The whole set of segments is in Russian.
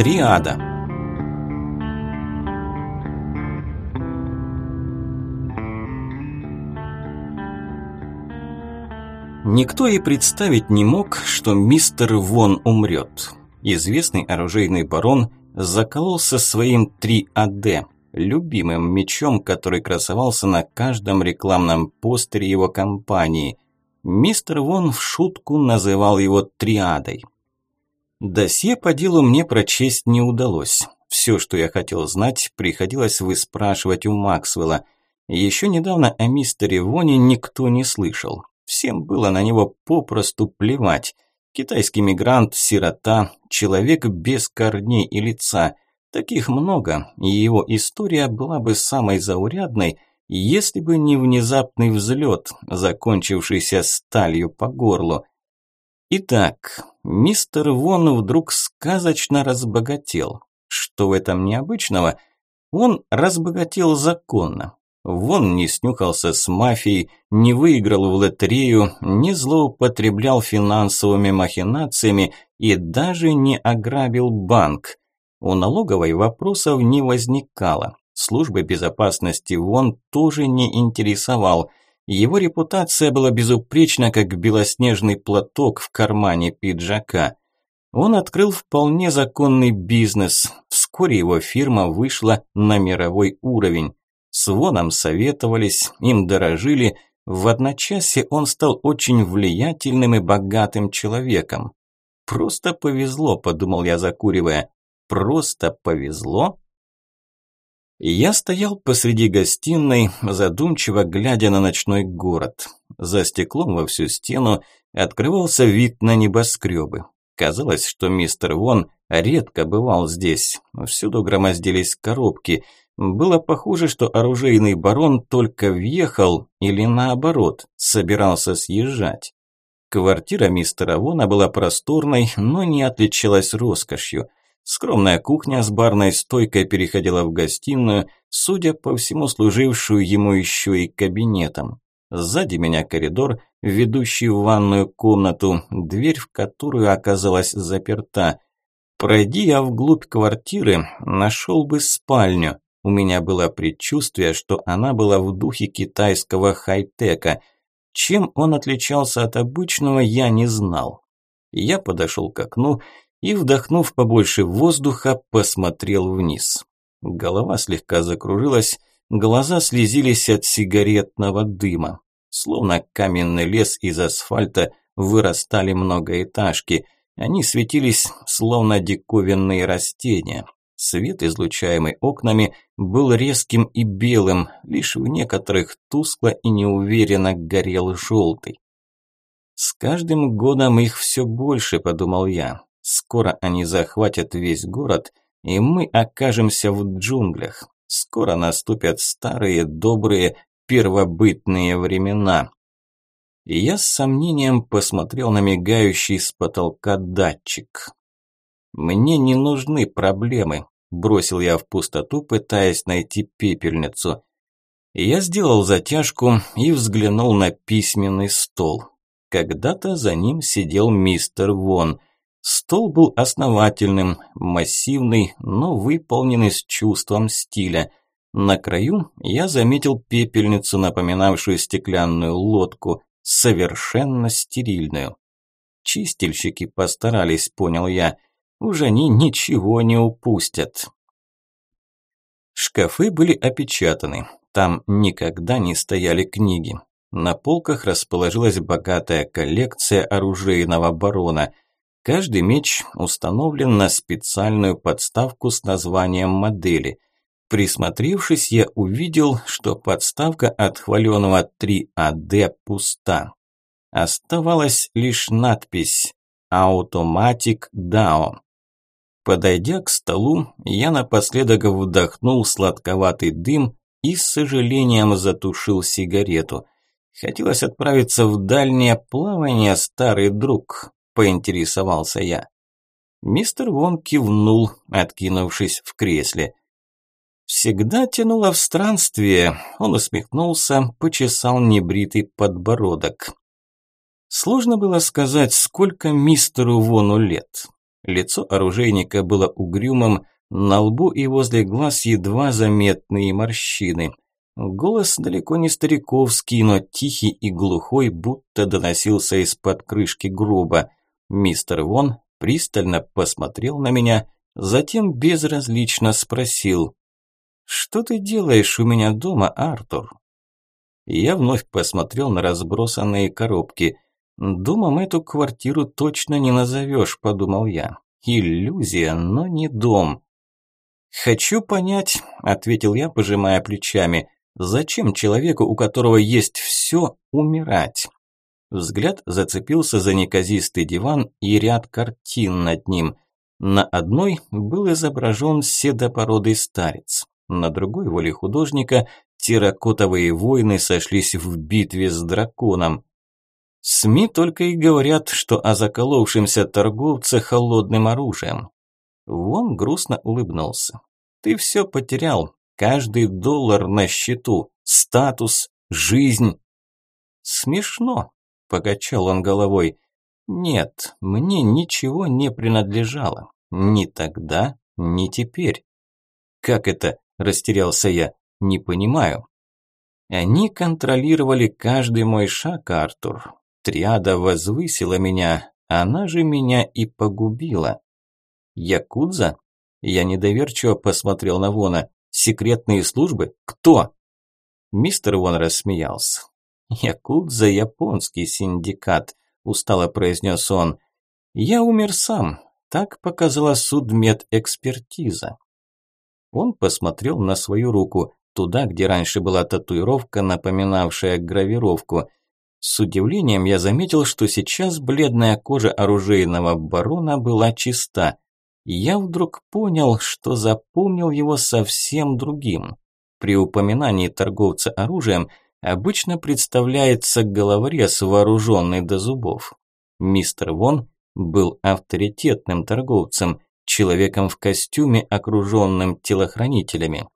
Триада. Никто и представить не мог, что мистер Вон умрет. Известный оружейный барон закололся своим 3АД, любимым мечом, который красовался на каждом рекламном постере его компании. Мистер Вон в шутку называл его триадой. Досье по делу мне прочесть не удалось. Все, что я хотел знать, приходилось выспрашивать у Максвелла. Еще недавно о мистере Воне никто не слышал. Всем было на него попросту плевать. Китайский мигрант, сирота, человек без корней и лица – Таких много, и его история была бы самой заурядной, если бы не внезапный взлет, закончившийся сталью по горлу. Итак, мистер Вон вдруг сказочно разбогател. Что в этом необычного? Он разбогател законно. Вон не снюхался с мафией, не выиграл в лотерею, не злоупотреблял финансовыми махинациями и даже не ограбил банк. У налоговой вопросов не возникало. Службы безопасности ВОН тоже не интересовал. Его репутация была безупречна, как белоснежный платок в кармане пиджака. Он открыл вполне законный бизнес. Вскоре его фирма вышла на мировой уровень. С Воном советовались, им дорожили. В одночасье он стал очень влиятельным и богатым человеком. «Просто повезло», – подумал я, закуривая просто повезло? Я стоял посреди гостиной, задумчиво глядя на ночной город. За стеклом во всю стену открывался вид на небоскребы. Казалось, что мистер Вон редко бывал здесь. Всюду громоздились коробки. Было похоже, что оружейный барон только въехал или наоборот, собирался съезжать. Квартира мистера Вона была просторной, но не отличалась роскошью – Скромная кухня с барной стойкой переходила в гостиную, судя по всему, служившую ему еще и кабинетом. Сзади меня коридор, ведущий в ванную комнату, дверь в которую оказалась заперта. Пройди я вглубь квартиры, нашел бы спальню. У меня было предчувствие, что она была в духе китайского хай-тека. Чем он отличался от обычного, я не знал. Я подошел к окну и, вдохнув побольше воздуха, посмотрел вниз. Голова слегка закружилась, глаза слезились от сигаретного дыма. Словно каменный лес из асфальта вырастали многоэтажки. Они светились, словно диковинные растения. Свет, излучаемый окнами, был резким и белым, лишь в некоторых тускло и неуверенно горел желтый. «С каждым годом их все больше», – подумал я. Скоро они захватят весь город, и мы окажемся в джунглях. Скоро наступят старые, добрые, первобытные времена. И я с сомнением посмотрел на мигающий с потолка датчик. «Мне не нужны проблемы», – бросил я в пустоту, пытаясь найти пепельницу. Я сделал затяжку и взглянул на письменный стол. Когда-то за ним сидел мистер Вон – Стол был основательным, массивный, но выполненный с чувством стиля. На краю я заметил пепельницу, напоминавшую стеклянную лодку, совершенно стерильную. Чистильщики постарались, понял я. Уж они ничего не упустят. Шкафы были опечатаны. Там никогда не стояли книги. На полках расположилась богатая коллекция оружейного барона – Каждый меч установлен на специальную подставку с названием модели. Присмотревшись, я увидел, что подставка от хваленого 3AD пуста. Оставалась лишь надпись «Automatic DAO». Подойдя к столу, я напоследок вдохнул сладковатый дым и с сожалением затушил сигарету. Хотелось отправиться в дальнее плавание, старый друг, поинтересовался я. Мистер Вон кивнул, откинувшись в кресле. Всегда тянуло в странствие. Он усмехнулся, почесал небритый подбородок. Сложно было сказать, сколько мистеру Вону лет. Лицо оружейника было угрюмым, на лбу и возле глаз едва заметные морщины. Голос далеко не стариковский, но тихий и глухой, будто доносился из-под крышки гроба. Мистер Вон пристально посмотрел на меня, затем безразлично спросил. «Что ты делаешь у меня дома, Артур?» Я вновь посмотрел на разбросанные коробки. «Домом эту квартиру точно не назовешь», – подумал я. «Иллюзия, но не дом». «Хочу понять», – ответил я, пожимая плечами, – «зачем человеку, у которого есть все, умирать?» Взгляд зацепился за неказистый диван и ряд картин над ним. На одной был изображен седопородый старец, на другой воле художника терракотовые воины сошлись в битве с драконом. СМИ только и говорят, что о заколовшемся торговце холодным оружием. Вон грустно улыбнулся. Ты все потерял. Каждый доллар на счету. Статус, жизнь. Смешно, покачал он головой. Нет, мне ничего не принадлежало. Ни тогда, ни теперь. Как это? Растерялся я. Не понимаю. Они контролировали каждый мой шаг, Артур. Триада возвысила меня, она же меня и погубила. Якудза? Я недоверчиво посмотрел на Вона. Секретные службы? Кто? Мистер Вон рассмеялся. Якудза – японский синдикат, устало произнес он. Я умер сам, так показала судмедэкспертиза. Он посмотрел на свою руку, туда, где раньше была татуировка, напоминавшая гравировку – с удивлением я заметил, что сейчас бледная кожа оружейного барона была чиста. Я вдруг понял, что запомнил его совсем другим. При упоминании торговца оружием обычно представляется головорез, вооруженный до зубов. Мистер Вон был авторитетным торговцем, человеком в костюме, окруженным телохранителями.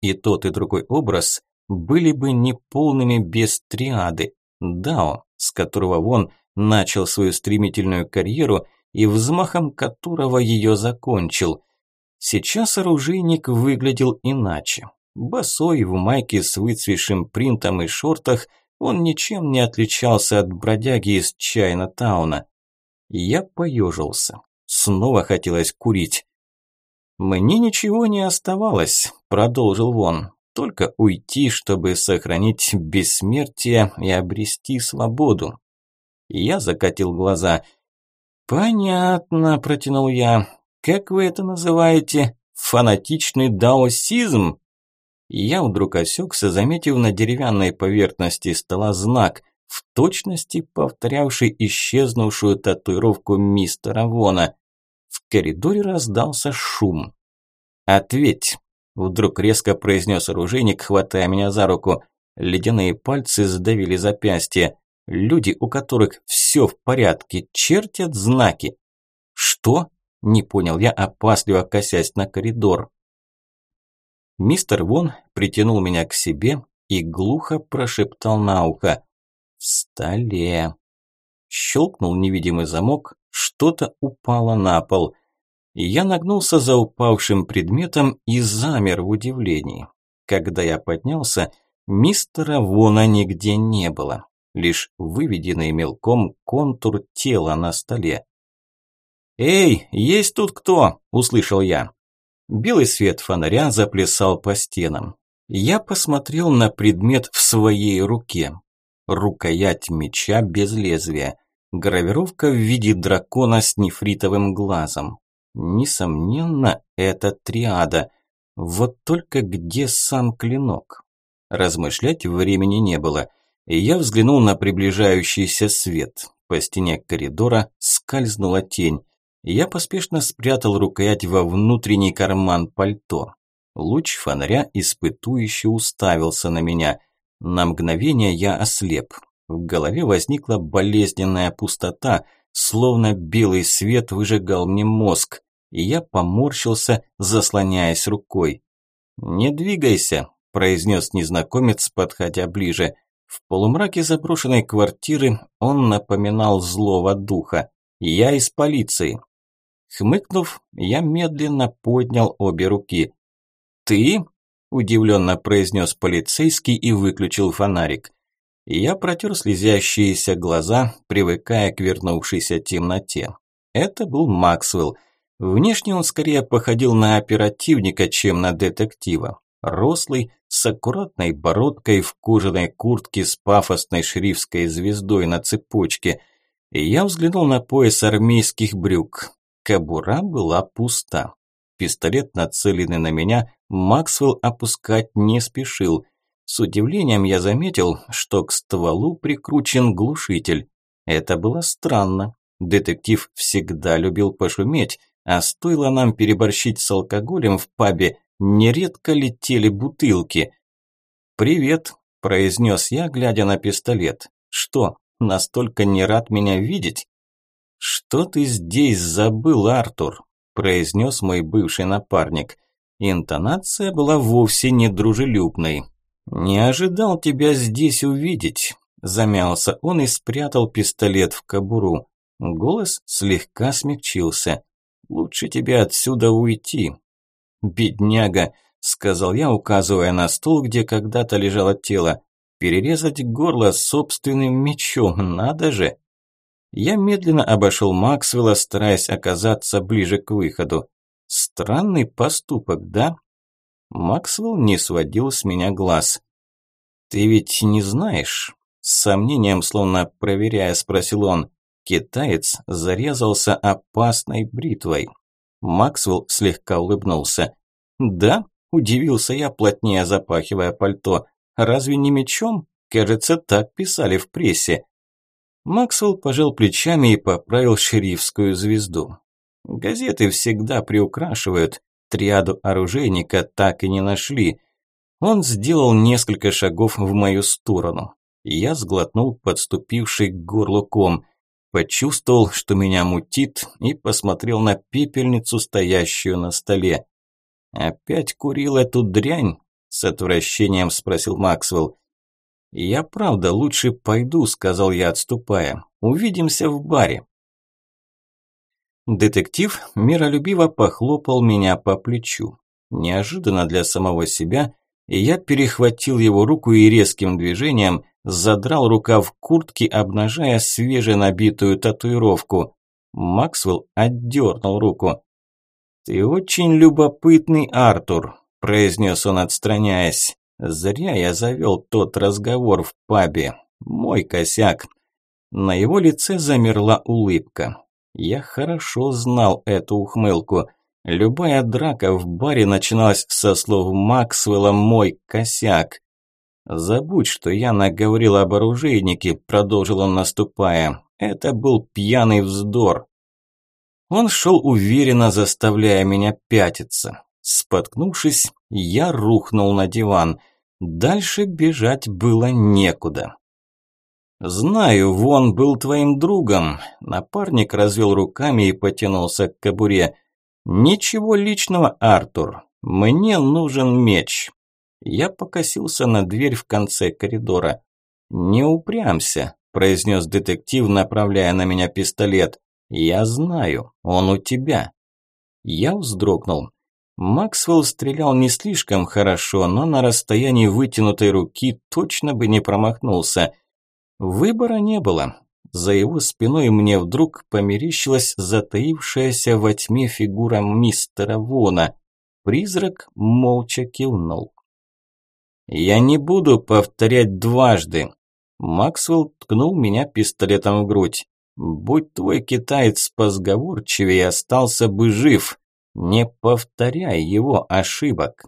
И тот, и другой образ были бы неполными без триады, Дао, с которого Вон начал свою стремительную карьеру и взмахом которого ее закончил. Сейчас оружейник выглядел иначе. Босой, в майке с выцвешим принтом и шортах, он ничем не отличался от бродяги из Чайна-тауна. Я поежился. Снова хотелось курить. «Мне ничего не оставалось», – продолжил Вон. Только уйти, чтобы сохранить бессмертие и обрести свободу. Я закатил глаза. «Понятно», – протянул я. «Как вы это называете? Фанатичный даосизм?» Я вдруг осекся, заметив на деревянной поверхности стола знак, в точности повторявший исчезнувшую татуировку мистера Вона. В коридоре раздался шум. «Ответь!» Вдруг резко произнес оружейник, хватая меня за руку. Ледяные пальцы сдавили запястье. Люди, у которых все в порядке, чертят знаки. Что? Не понял я, опасливо косясь на коридор. Мистер Вон притянул меня к себе и глухо прошептал на ухо. «В столе». Щелкнул невидимый замок, что-то упало на пол – я нагнулся за упавшим предметом и замер в удивлении. Когда я поднялся, мистера Вона нигде не было, лишь выведенный мелком контур тела на столе. «Эй, есть тут кто?» – услышал я. Белый свет фонаря заплясал по стенам. Я посмотрел на предмет в своей руке. Рукоять меча без лезвия. Гравировка в виде дракона с нефритовым глазом. Несомненно, это триада. Вот только где сам клинок? Размышлять времени не было. И я взглянул на приближающийся свет. По стене коридора скользнула тень. Я поспешно спрятал рукоять во внутренний карман пальто. Луч фонаря испытующе уставился на меня. На мгновение я ослеп. В голове возникла болезненная пустота, словно белый свет выжигал мне мозг и я поморщился, заслоняясь рукой. «Не двигайся», – произнес незнакомец, подходя ближе. В полумраке заброшенной квартиры он напоминал злого духа. «Я из полиции». Хмыкнув, я медленно поднял обе руки. «Ты?» – удивленно произнес полицейский и выключил фонарик. Я протер слезящиеся глаза, привыкая к вернувшейся темноте. Это был Максвелл. Внешне он скорее походил на оперативника, чем на детектива. Рослый, с аккуратной бородкой в кожаной куртке с пафосной шрифской звездой на цепочке. Я взглянул на пояс армейских брюк. Кобура была пуста. Пистолет, нацеленный на меня, Максвелл опускать не спешил – с удивлением я заметил, что к стволу прикручен глушитель. Это было странно. Детектив всегда любил пошуметь, а стоило нам переборщить с алкоголем в пабе, нередко летели бутылки. «Привет», – произнес я, глядя на пистолет. «Что, настолько не рад меня видеть?» «Что ты здесь забыл, Артур?» – произнес мой бывший напарник. Интонация была вовсе не дружелюбной. «Не ожидал тебя здесь увидеть», – замялся он и спрятал пистолет в кобуру. Голос слегка смягчился. «Лучше тебе отсюда уйти». «Бедняга», – сказал я, указывая на стул, где когда-то лежало тело. «Перерезать горло собственным мечом, надо же!» Я медленно обошел Максвелла, стараясь оказаться ближе к выходу. Странный поступок, да? Максвелл не сводил с меня глаз. «Ты ведь не знаешь?» С сомнением, словно проверяя, спросил он. Китаец зарезался опасной бритвой. Максвелл слегка улыбнулся. «Да?» – удивился я, плотнее запахивая пальто. «Разве не мечом? Кажется, так писали в прессе». Максвелл пожал плечами и поправил шерифскую звезду. Газеты всегда приукрашивают. Триаду оружейника так и не нашли. Он сделал несколько шагов в мою сторону. Я сглотнул подступивший к горлу ком, почувствовал, что меня мутит, и посмотрел на пепельницу, стоящую на столе. «Опять курил эту дрянь?» – с отвращением спросил Максвелл. «Я правда лучше пойду», – сказал я, отступая. «Увидимся в баре». Детектив миролюбиво похлопал меня по плечу. Неожиданно для самого себя я перехватил его руку и резким движением задрал рукав куртки, обнажая свеженабитую татуировку. Максвелл отдернул руку. «Ты очень любопытный, Артур», – произнес он, отстраняясь. «Зря я завел тот разговор в пабе. Мой косяк». На его лице замерла улыбка. Я хорошо знал эту ухмылку. Любая драка в баре начиналась со слов Максвелла «мой косяк». «Забудь, что я наговорил об оружейнике», – продолжил он, наступая. «Это был пьяный вздор». Он шел уверенно, заставляя меня пятиться. Споткнувшись, я рухнул на диван. Дальше бежать было некуда. «Знаю, Вон был твоим другом». Напарник развел руками и потянулся к кобуре. «Ничего личного, Артур. Мне нужен меч». Я покосился на дверь в конце коридора. «Не упрямся», – произнес детектив, направляя на меня пистолет. «Я знаю, он у тебя». Я вздрогнул. Максвелл стрелял не слишком хорошо, но на расстоянии вытянутой руки точно бы не промахнулся – Выбора не было. За его спиной мне вдруг померещилась затаившаяся во тьме фигура мистера Вона. Призрак молча кивнул. «Я не буду повторять дважды». Максвелл ткнул меня пистолетом в грудь. «Будь твой китаец позговорчивее, остался бы жив. Не повторяй его ошибок».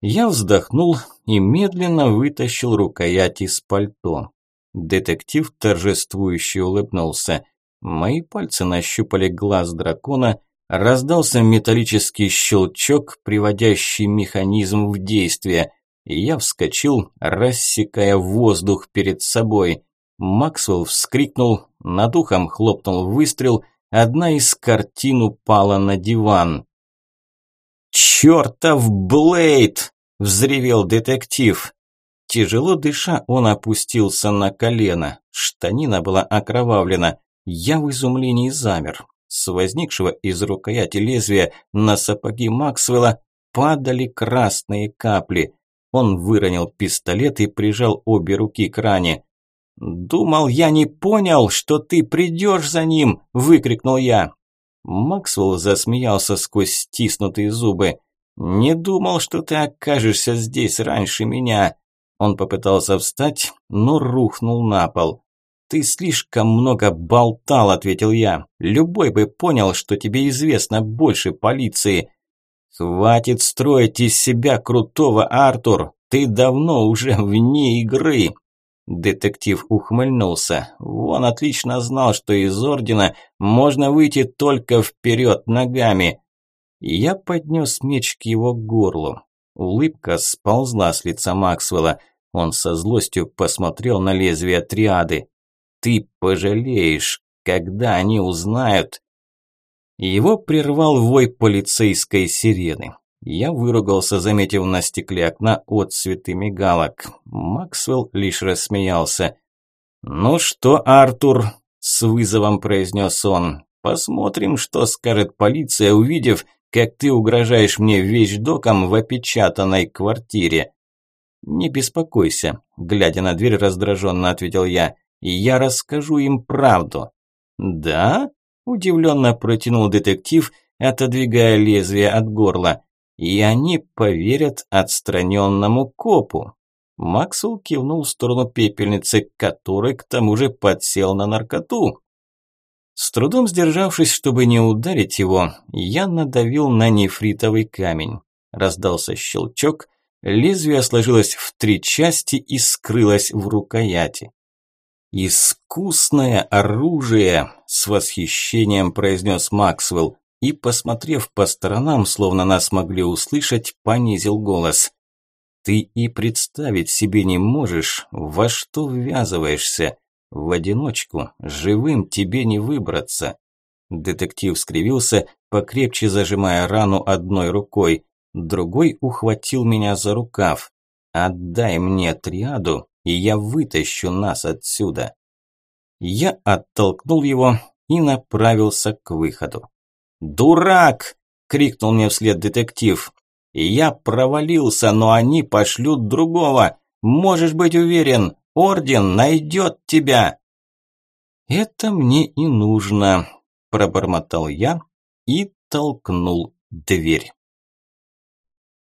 Я вздохнул и медленно вытащил рукоять из пальто. Детектив торжествующе улыбнулся. Мои пальцы нащупали глаз дракона, раздался металлический щелчок, приводящий механизм в действие, я вскочил, рассекая воздух перед собой. Максвелл вскрикнул, над ухом хлопнул выстрел, одна из картин упала на диван. «Чертов Блейд!» – взревел детектив. Тяжело дыша, он опустился на колено. Штанина была окровавлена. Я в изумлении замер. С возникшего из рукояти лезвия на сапоги Максвелла падали красные капли. Он выронил пистолет и прижал обе руки к ране. «Думал, я не понял, что ты придешь за ним!» – выкрикнул я. Максвелл засмеялся сквозь стиснутые зубы. «Не думал, что ты окажешься здесь раньше меня!» Он попытался встать, но рухнул на пол. «Ты слишком много болтал», – ответил я. «Любой бы понял, что тебе известно больше полиции». «Хватит строить из себя крутого, Артур! Ты давно уже вне игры!» Детектив ухмыльнулся. Он отлично знал, что из Ордена можно выйти только вперед ногами. Я поднес меч к его горлу. Улыбка сползла с лица Максвелла. Он со злостью посмотрел на лезвие триады. «Ты пожалеешь, когда они узнают». Его прервал вой полицейской сирены. Я выругался, заметив на стекле окна отцветы мигалок. Максвелл лишь рассмеялся. «Ну что, Артур?» – с вызовом произнес он. «Посмотрим, что скажет полиция, увидев, как ты угрожаешь мне вещдоком в опечатанной квартире». «Не беспокойся», – глядя на дверь, раздраженно ответил я. «Я расскажу им правду». «Да?» – удивленно протянул детектив, отодвигая лезвие от горла и они поверят отстраненному копу. Максвелл кивнул в сторону пепельницы, который к тому же подсел на наркоту. С трудом сдержавшись, чтобы не ударить его, я надавил на нефритовый камень. Раздался щелчок, лезвие сложилось в три части и скрылось в рукояти. «Искусное оружие!» – с восхищением произнес Максвелл и, посмотрев по сторонам, словно нас могли услышать, понизил голос. «Ты и представить себе не можешь, во что ввязываешься. В одиночку, живым тебе не выбраться». Детектив скривился, покрепче зажимая рану одной рукой. Другой ухватил меня за рукав. «Отдай мне триаду, и я вытащу нас отсюда». Я оттолкнул его и направился к выходу. «Дурак!» – крикнул мне вслед детектив. «Я провалился, но они пошлют другого. Можешь быть уверен, Орден найдет тебя!» «Это мне и нужно», – пробормотал я и толкнул дверь.